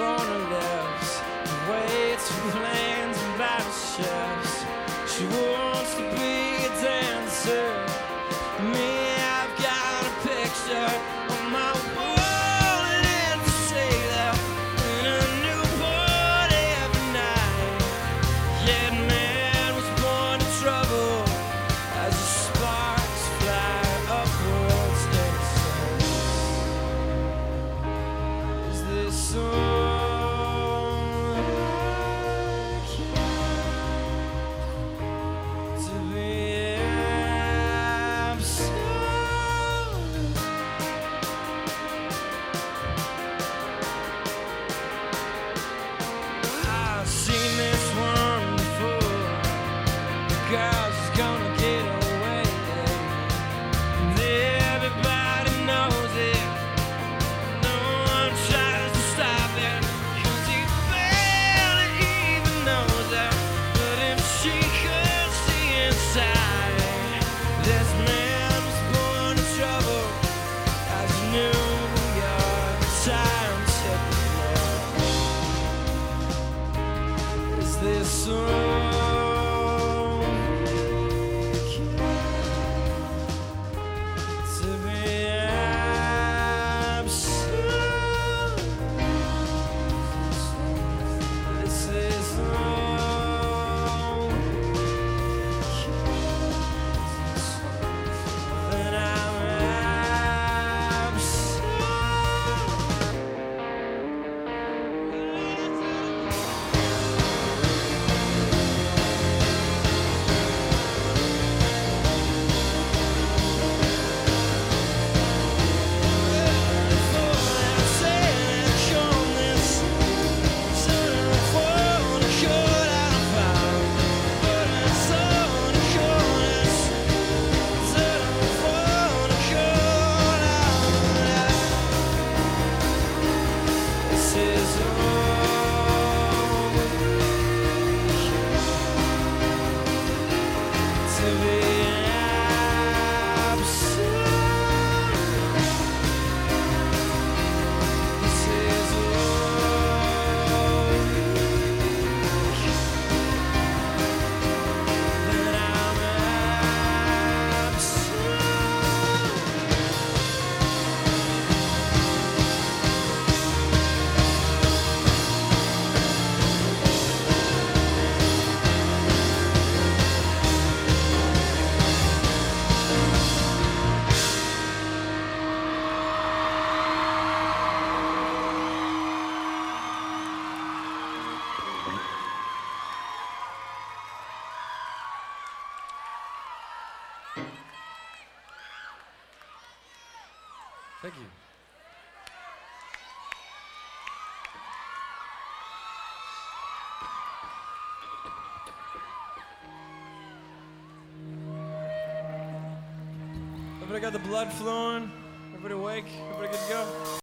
corner lives way too planes and battleships. She wants to be a dancer. Me, I've got a picture on my wall and it's a sailor in a new every night. Yeah. Is. Thank you. Everybody got the blood flowing? Everybody awake? Everybody good to go?